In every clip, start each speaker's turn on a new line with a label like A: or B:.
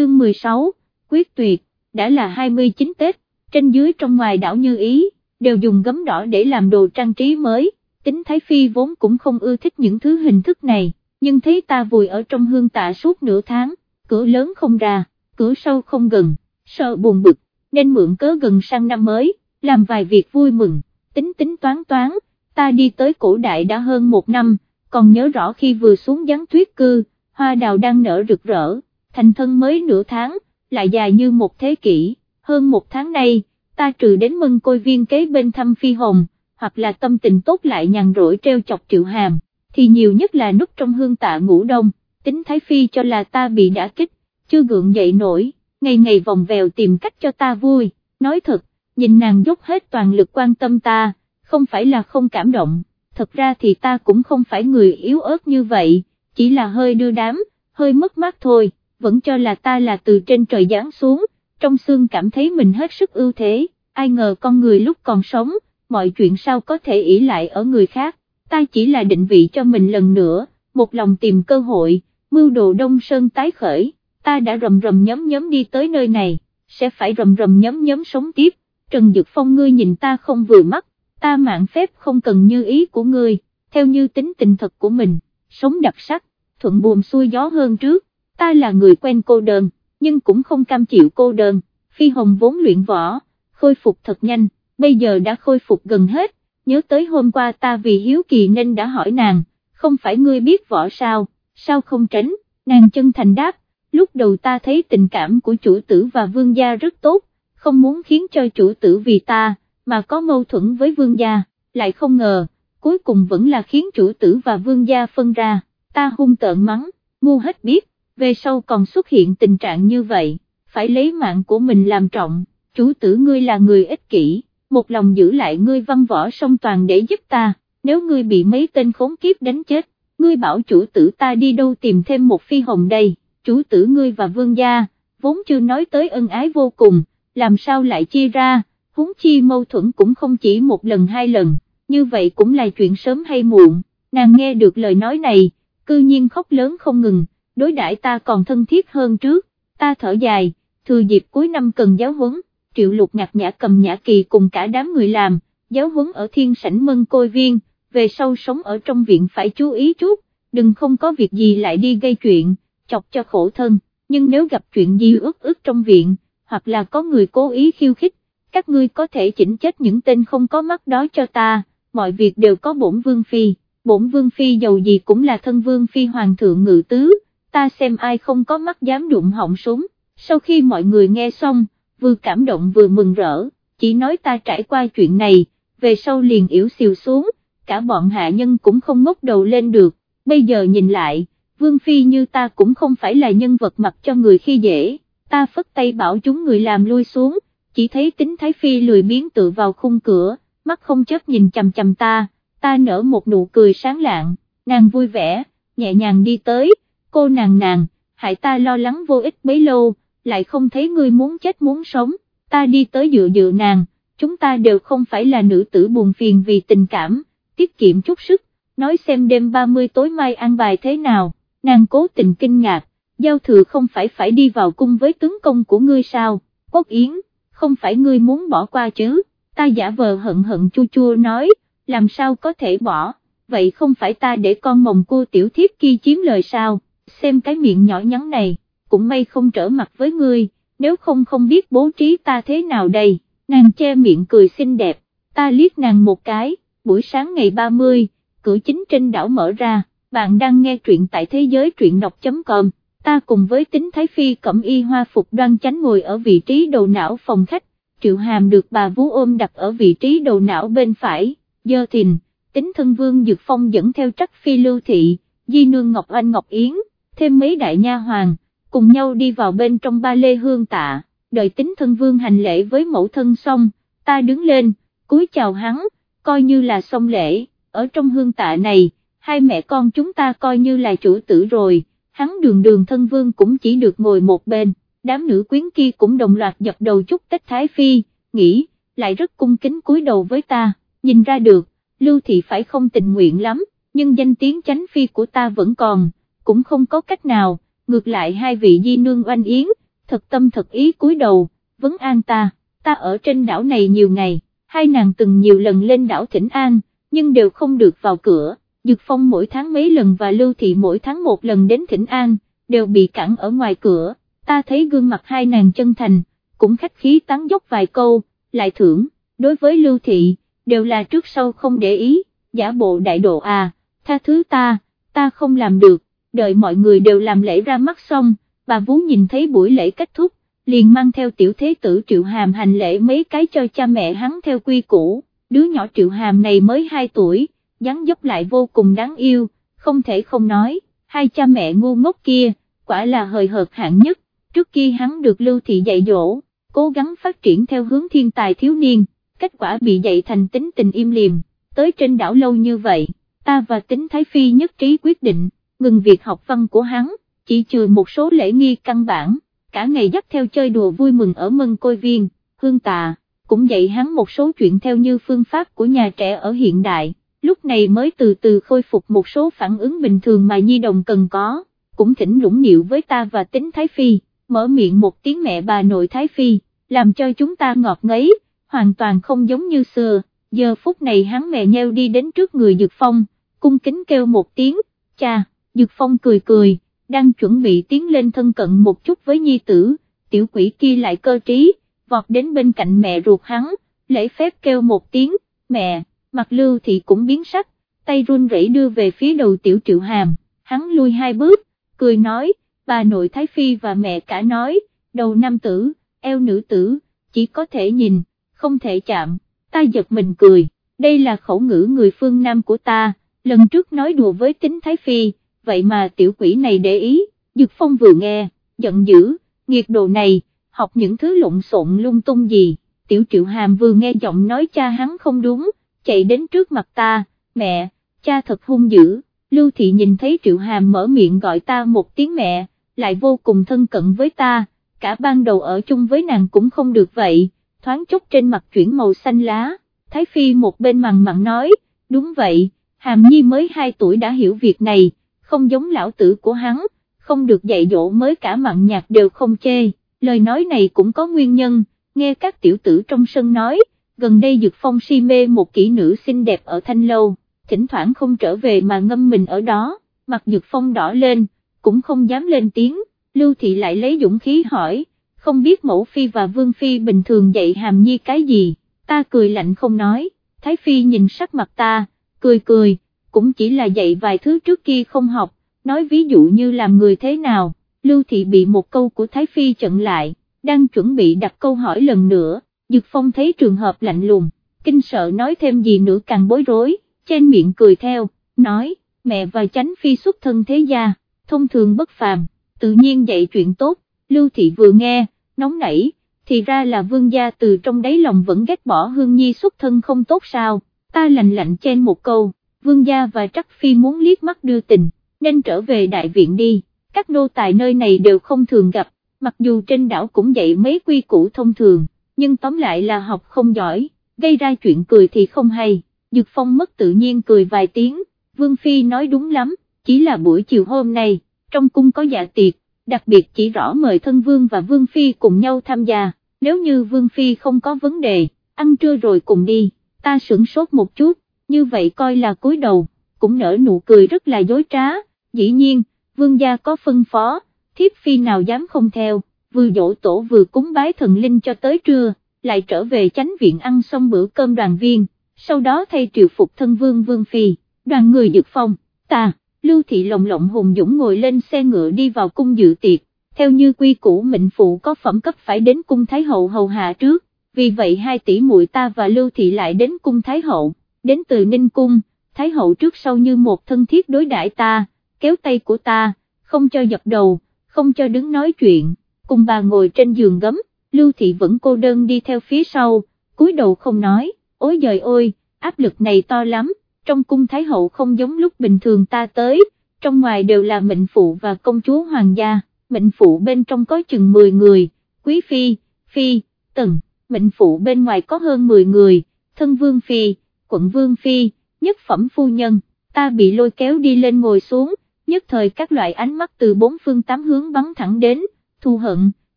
A: chương 16, quyết tuyệt, đã là 29 Tết, trên dưới trong ngoài đảo Như Ý, đều dùng gấm đỏ để làm đồ trang trí mới, tính Thái Phi vốn cũng không ưa thích những thứ hình thức này, nhưng thấy ta vùi ở trong hương tạ suốt nửa tháng, cửa lớn không ra, cửa sâu không gần, sợ buồn bực, nên mượn cớ gần sang năm mới, làm vài việc vui mừng, tính tính toán toán, ta đi tới cổ đại đã hơn một năm, còn nhớ rõ khi vừa xuống gián thuyết cư, hoa đào đang nở rực rỡ, thành thân mới nửa tháng, lại dài như một thế kỷ, hơn một tháng nay, ta trừ đến mân côi viên kế bên thăm phi hồng, hoặc là tâm tình tốt lại nhàn rỗi treo chọc triệu hàm, thì nhiều nhất là nút trong hương tạ ngủ đông, tính thái phi cho là ta bị đã kích, chưa gượng dậy nổi, ngày ngày vòng vèo tìm cách cho ta vui, nói thật, nhìn nàng dốc hết toàn lực quan tâm ta, không phải là không cảm động, thật ra thì ta cũng không phải người yếu ớt như vậy, chỉ là hơi đưa đám, hơi mất mát thôi, vẫn cho là ta là từ trên trời giáng xuống, trong xương cảm thấy mình hết sức ưu thế, ai ngờ con người lúc còn sống, mọi chuyện sao có thể ỷ lại ở người khác, ta chỉ là định vị cho mình lần nữa, một lòng tìm cơ hội, mưu đồ đông sơn tái khởi, ta đã rầm rầm nhóm nhóm đi tới nơi này, sẽ phải rầm rầm nhóm nhóm sống tiếp, Trần Dực Phong ngươi nhìn ta không vừa mắt, ta mạng phép không cần như ý của ngươi, theo như tính tình thật của mình, sống đặc sắc, thuận buồm xuôi gió hơn trước, ta là người quen cô đơn, nhưng cũng không cam chịu cô đơn, Phi Hồng vốn luyện võ, khôi phục thật nhanh, bây giờ đã khôi phục gần hết, nhớ tới hôm qua ta vì hiếu kỳ nên đã hỏi nàng, không phải ngươi biết võ sao, sao không tránh, nàng chân thành đáp, lúc đầu ta thấy tình cảm của chủ tử và vương gia rất tốt, không muốn khiến cho chủ tử vì ta, mà có mâu thuẫn với vương gia, lại không ngờ, cuối cùng vẫn là khiến chủ tử và vương gia phân ra, ta hung tợn mắng, ngu hết biết, về sau còn xuất hiện tình trạng như vậy, phải lấy mạng của mình làm trọng, chủ tử ngươi là người ích kỷ, một lòng giữ lại ngươi văn võ song toàn để giúp ta, nếu ngươi bị mấy tên khốn kiếp đánh chết, ngươi bảo chủ tử ta đi đâu tìm thêm một phi hồng đây, chủ tử ngươi và vương gia, vốn chưa nói tới ân ái vô cùng, làm sao lại chia ra, huống chi mâu thuẫn cũng không chỉ một lần hai lần, như vậy cũng là chuyện sớm hay muộn, nàng nghe được lời nói này, cư nhiên khóc lớn không ngừng, đối đãi ta còn thân thiết hơn trước, ta thở dài, thừa dịp cuối năm cần giáo huấn, triệu lục ngạc nhã cầm nhã kỳ cùng cả đám người làm, giáo huấn ở thiên sảnh mân côi viên, về sau sống ở trong viện phải chú ý chút, đừng không có việc gì lại đi gây chuyện, chọc cho khổ thân, nhưng nếu gặp chuyện gì ước ước trong viện, hoặc là có người cố ý khiêu khích, các ngươi có thể chỉnh chết những tên không có mắt đó cho ta, mọi việc đều có bổn vương phi, bổn vương phi giàu gì cũng là thân vương phi hoàng thượng ngự tứ, ta xem ai không có mắt dám đụng họng súng, sau khi mọi người nghe xong, vừa cảm động vừa mừng rỡ, chỉ nói ta trải qua chuyện này, về sau liền yếu xìu xuống, cả bọn hạ nhân cũng không ngốc đầu lên được, bây giờ nhìn lại, vương phi như ta cũng không phải là nhân vật mặc cho người khi dễ, ta phất tay bảo chúng người làm lui xuống, chỉ thấy tính thái phi lười biến tự vào khung cửa, mắt không chớp nhìn chầm chầm ta, ta nở một nụ cười sáng lạng, nàng vui vẻ, nhẹ nhàng đi tới, cô nàng nàng, hại ta lo lắng vô ích bấy lâu, lại không thấy ngươi muốn chết muốn sống, ta đi tới dựa dựa nàng, chúng ta đều không phải là nữ tử buồn phiền vì tình cảm, tiết kiệm chút sức, nói xem đêm 30 tối mai ăn bài thế nào, nàng cố tình kinh ngạc, giao thừa không phải phải đi vào cung với tướng công của ngươi sao, quốc yến, không phải ngươi muốn bỏ qua chứ, ta giả vờ hận hận chua chua nói, làm sao có thể bỏ, vậy không phải ta để con mồng cô tiểu thiếp kia chiếm lời sao, xem cái miệng nhỏ nhắn này, cũng may không trở mặt với ngươi, nếu không không biết bố trí ta thế nào đây, nàng che miệng cười xinh đẹp, ta liếc nàng một cái, buổi sáng ngày 30, cửa chính trên đảo mở ra, bạn đang nghe truyện tại thế giới truyện đọc.com ta cùng với tính Thái Phi cẩm y hoa phục đoan chánh ngồi ở vị trí đầu não phòng khách, triệu hàm được bà vú ôm đặt ở vị trí đầu não bên phải, dơ thìn, tính thân vương dược phong dẫn theo trắc phi lưu thị, di nương Ngọc Anh Ngọc Yến, thêm mấy đại nha hoàng, cùng nhau đi vào bên trong ba lê hương tạ, đợi tính thân vương hành lễ với mẫu thân xong, ta đứng lên, cúi chào hắn, coi như là xong lễ, ở trong hương tạ này, hai mẹ con chúng ta coi như là chủ tử rồi hắn đường đường thân vương cũng chỉ được ngồi một bên, đám nữ quyến kia cũng đồng loạt dập đầu chúc Tết Thái Phi, nghĩ, lại rất cung kính cúi đầu với ta, nhìn ra được, Lưu Thị phải không tình nguyện lắm, nhưng danh tiếng chánh phi của ta vẫn còn, cũng không có cách nào, ngược lại hai vị di nương oanh yến, thật tâm thật ý cúi đầu, vấn an ta, ta ở trên đảo này nhiều ngày, hai nàng từng nhiều lần lên đảo Thỉnh An, nhưng đều không được vào cửa, Dược Phong mỗi tháng mấy lần và Lưu Thị mỗi tháng một lần đến Thỉnh An, đều bị cản ở ngoài cửa, ta thấy gương mặt hai nàng chân thành, cũng khách khí tán dốc vài câu, lại thưởng, đối với Lưu Thị, đều là trước sau không để ý, giả bộ đại độ à, tha thứ ta, ta không làm được, đợi mọi người đều làm lễ ra mắt xong, bà Vú nhìn thấy buổi lễ kết thúc, liền mang theo tiểu thế tử Triệu Hàm hành lễ mấy cái cho cha mẹ hắn theo quy củ, đứa nhỏ Triệu Hàm này mới 2 tuổi, dáng dấp lại vô cùng đáng yêu, không thể không nói, hai cha mẹ ngu ngốc kia, quả là hời hợt hạng nhất, trước kia hắn được lưu thị dạy dỗ, cố gắng phát triển theo hướng thiên tài thiếu niên, kết quả bị dạy thành tính tình im liềm, tới trên đảo lâu như vậy, ta và tính Thái Phi nhất trí quyết định, ngừng việc học văn của hắn, chỉ trừ một số lễ nghi căn bản, cả ngày dắt theo chơi đùa vui mừng ở mân côi viên, hương tà, cũng dạy hắn một số chuyện theo như phương pháp của nhà trẻ ở hiện đại, lúc này mới từ từ khôi phục một số phản ứng bình thường mà nhi đồng cần có, cũng thỉnh lũng niệu với ta và tính Thái Phi, mở miệng một tiếng mẹ bà nội Thái Phi, làm cho chúng ta ngọt ngấy, hoàn toàn không giống như xưa, giờ phút này hắn mẹ nheo đi đến trước người Dược Phong, cung kính kêu một tiếng, cha, Dược Phong cười cười, đang chuẩn bị tiến lên thân cận một chút với nhi tử, tiểu quỷ kia lại cơ trí, vọt đến bên cạnh mẹ ruột hắn, lễ phép kêu một tiếng, mẹ, mặt lưu thì cũng biến sắc, tay run rẩy đưa về phía đầu tiểu triệu hàm, hắn lui hai bước, cười nói, bà nội Thái Phi và mẹ cả nói, đầu nam tử, eo nữ tử, chỉ có thể nhìn, không thể chạm, ta giật mình cười, đây là khẩu ngữ người phương Nam của ta, lần trước nói đùa với tính Thái Phi, vậy mà tiểu quỷ này để ý, Dược Phong vừa nghe, giận dữ, nghiệt đồ này, học những thứ lộn xộn lung tung gì, tiểu triệu hàm vừa nghe giọng nói cha hắn không đúng, chạy đến trước mặt ta, mẹ, cha thật hung dữ, Lưu Thị nhìn thấy triệu hàm mở miệng gọi ta một tiếng mẹ, lại vô cùng thân cận với ta, cả ban đầu ở chung với nàng cũng không được vậy, thoáng chốc trên mặt chuyển màu xanh lá, Thái Phi một bên mặn mặn nói, đúng vậy, hàm nhi mới 2 tuổi đã hiểu việc này, không giống lão tử của hắn, không được dạy dỗ mới cả mặn nhạt đều không chê, lời nói này cũng có nguyên nhân, nghe các tiểu tử trong sân nói, gần đây Dược Phong si mê một kỹ nữ xinh đẹp ở Thanh Lâu, thỉnh thoảng không trở về mà ngâm mình ở đó, mặt Dược Phong đỏ lên, cũng không dám lên tiếng, Lưu Thị lại lấy dũng khí hỏi, không biết mẫu phi và vương phi bình thường dạy hàm nhi cái gì, ta cười lạnh không nói, Thái Phi nhìn sắc mặt ta, cười cười, cũng chỉ là dạy vài thứ trước kia không học, nói ví dụ như làm người thế nào, Lưu Thị bị một câu của Thái Phi chặn lại, đang chuẩn bị đặt câu hỏi lần nữa, Dực Phong thấy trường hợp lạnh lùng, kinh sợ nói thêm gì nữa càng bối rối, trên miệng cười theo, nói, mẹ và chánh phi xuất thân thế gia, thông thường bất phàm, tự nhiên dạy chuyện tốt, Lưu Thị vừa nghe, nóng nảy, thì ra là vương gia từ trong đáy lòng vẫn ghét bỏ hương nhi xuất thân không tốt sao, ta lạnh lạnh trên một câu, vương gia và trắc phi muốn liếc mắt đưa tình, nên trở về đại viện đi, các nô tài nơi này đều không thường gặp, mặc dù trên đảo cũng dạy mấy quy củ thông thường, nhưng tóm lại là học không giỏi, gây ra chuyện cười thì không hay, Dược Phong mất tự nhiên cười vài tiếng, Vương Phi nói đúng lắm, chỉ là buổi chiều hôm nay, trong cung có dạ tiệc, đặc biệt chỉ rõ mời thân Vương và Vương Phi cùng nhau tham gia, nếu như Vương Phi không có vấn đề, ăn trưa rồi cùng đi, ta sửng sốt một chút, như vậy coi là cúi đầu, cũng nở nụ cười rất là dối trá, dĩ nhiên, Vương gia có phân phó, thiếp Phi nào dám không theo, vừa dỗ tổ vừa cúng bái thần linh cho tới trưa, lại trở về chánh viện ăn xong bữa cơm đoàn viên, sau đó thay triệu phục thân Vương Vương Phi, đoàn người dược phong, ta. Lưu Thị lồng lộng hùng dũng ngồi lên xe ngựa đi vào cung dự tiệc, theo như quy củ mệnh phụ có phẩm cấp phải đến cung Thái Hậu hầu hạ trước, vì vậy hai tỷ muội ta và Lưu Thị lại đến cung Thái Hậu, đến từ Ninh Cung, Thái Hậu trước sau như một thân thiết đối đãi ta, kéo tay của ta, không cho dập đầu, không cho đứng nói chuyện, cùng bà ngồi trên giường gấm, Lưu Thị vẫn cô đơn đi theo phía sau, cúi đầu không nói, ôi giời ôi, áp lực này to lắm trong cung Thái Hậu không giống lúc bình thường ta tới, trong ngoài đều là mệnh phụ và công chúa hoàng gia, mệnh phụ bên trong có chừng 10 người, quý phi, phi, tần, mệnh phụ bên ngoài có hơn 10 người, thân vương phi, quận vương phi, nhất phẩm phu nhân, ta bị lôi kéo đi lên ngồi xuống, nhất thời các loại ánh mắt từ bốn phương tám hướng bắn thẳng đến, thù hận,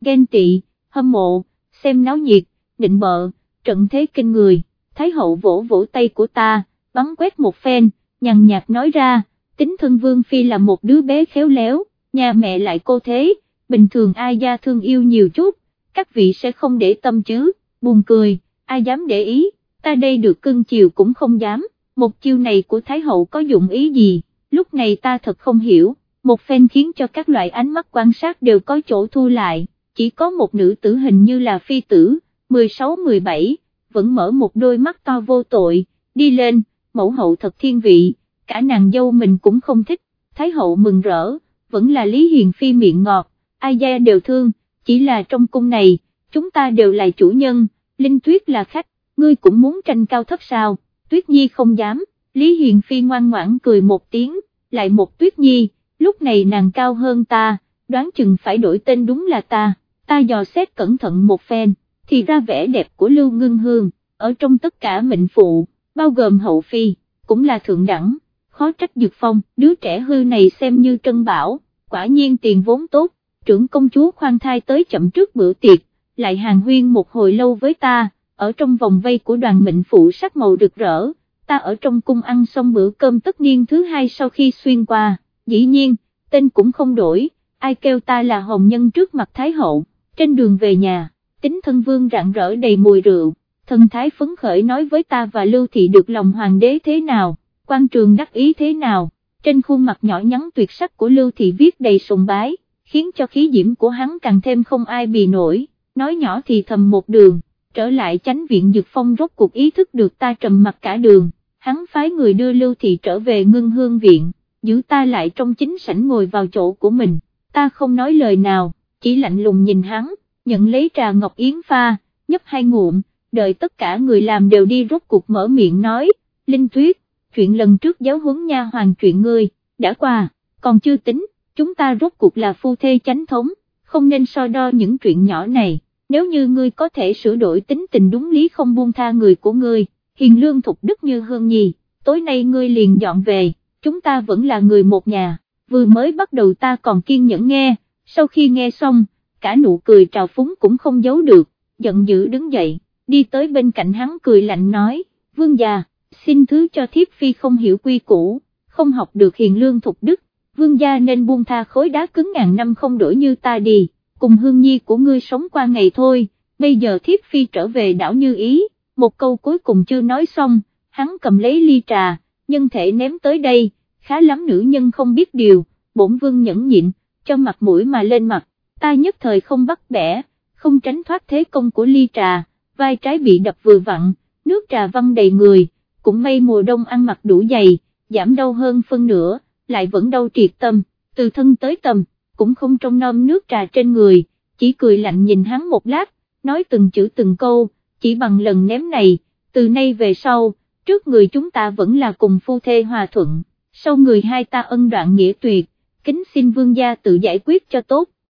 A: ghen tị, hâm mộ, xem náo nhiệt, định bợ, trận thế kinh người, Thái hậu vỗ vỗ tay của ta, bắn quét một phen, nhằn nhạt nói ra, tính thân Vương Phi là một đứa bé khéo léo, nhà mẹ lại cô thế, bình thường ai gia thương yêu nhiều chút, các vị sẽ không để tâm chứ, buồn cười, ai dám để ý, ta đây được cưng chiều cũng không dám, một chiêu này của Thái hậu có dụng ý gì, lúc này ta thật không hiểu, một phen khiến cho các loại ánh mắt quan sát đều có chỗ thu lại, chỉ có một nữ tử hình như là phi tử, 16-17, vẫn mở một đôi mắt to vô tội, đi lên, mẫu hậu thật thiên vị, cả nàng dâu mình cũng không thích, Thái hậu mừng rỡ, vẫn là Lý Hiền Phi miệng ngọt, ai gia đều thương, chỉ là trong cung này, chúng ta đều là chủ nhân, Linh Tuyết là khách, ngươi cũng muốn tranh cao thấp sao, Tuyết Nhi không dám, Lý Hiền Phi ngoan ngoãn cười một tiếng, lại một Tuyết Nhi, lúc này nàng cao hơn ta, đoán chừng phải đổi tên đúng là ta, ta dò xét cẩn thận một phen, thì ra vẻ đẹp của Lưu Ngưng Hương, ở trong tất cả mệnh phụ, bao gồm hậu phi, cũng là thượng đẳng, khó trách Dược Phong, đứa trẻ hư này xem như trân bảo, quả nhiên tiền vốn tốt, trưởng công chúa khoan thai tới chậm trước bữa tiệc, lại hàng huyên một hồi lâu với ta, ở trong vòng vây của đoàn mệnh phụ sắc màu rực rỡ, ta ở trong cung ăn xong bữa cơm tất niên thứ hai sau khi xuyên qua, dĩ nhiên, tên cũng không đổi, ai kêu ta là hồng nhân trước mặt Thái Hậu, trên đường về nhà, tính thân vương rạng rỡ đầy mùi rượu, thân thái phấn khởi nói với ta và Lưu Thị được lòng hoàng đế thế nào, quan trường đắc ý thế nào, trên khuôn mặt nhỏ nhắn tuyệt sắc của Lưu Thị viết đầy sùng bái, khiến cho khí diễm của hắn càng thêm không ai bì nổi, nói nhỏ thì thầm một đường, trở lại chánh viện Dược Phong rốt cuộc ý thức được ta trầm mặt cả đường, hắn phái người đưa Lưu Thị trở về ngưng hương viện, giữ ta lại trong chính sảnh ngồi vào chỗ của mình, ta không nói lời nào, chỉ lạnh lùng nhìn hắn, nhận lấy trà ngọc yến pha, nhấp hai ngụm, đợi tất cả người làm đều đi rốt cuộc mở miệng nói, Linh Tuyết, chuyện lần trước giáo huấn nha hoàng chuyện ngươi, đã qua, còn chưa tính, chúng ta rốt cuộc là phu thê chánh thống, không nên so đo những chuyện nhỏ này, nếu như ngươi có thể sửa đổi tính tình đúng lý không buông tha người của ngươi, hiền lương thục đức như hương nhì, tối nay ngươi liền dọn về, chúng ta vẫn là người một nhà, vừa mới bắt đầu ta còn kiên nhẫn nghe, sau khi nghe xong, cả nụ cười trào phúng cũng không giấu được, giận dữ đứng dậy, đi tới bên cạnh hắn cười lạnh nói, vương già, xin thứ cho thiếp phi không hiểu quy củ, không học được hiền lương thục đức, vương gia nên buông tha khối đá cứng ngàn năm không đổi như ta đi, cùng hương nhi của ngươi sống qua ngày thôi, bây giờ thiếp phi trở về đảo như ý, một câu cuối cùng chưa nói xong, hắn cầm lấy ly trà, nhân thể ném tới đây, khá lắm nữ nhân không biết điều, bổn vương nhẫn nhịn, cho mặt mũi mà lên mặt, ta nhất thời không bắt bẻ, không tránh thoát thế công của ly trà, vai trái bị đập vừa vặn, nước trà văng đầy người, cũng may mùa đông ăn mặc đủ dày, giảm đau hơn phân nửa, lại vẫn đau triệt tâm, từ thân tới tâm cũng không trông nom nước trà trên người, chỉ cười lạnh nhìn hắn một lát, nói từng chữ từng câu, chỉ bằng lần ném này, từ nay về sau, trước người chúng ta vẫn là cùng phu thê hòa thuận, sau người hai ta ân đoạn nghĩa tuyệt, kính xin vương gia tự giải quyết cho tốt.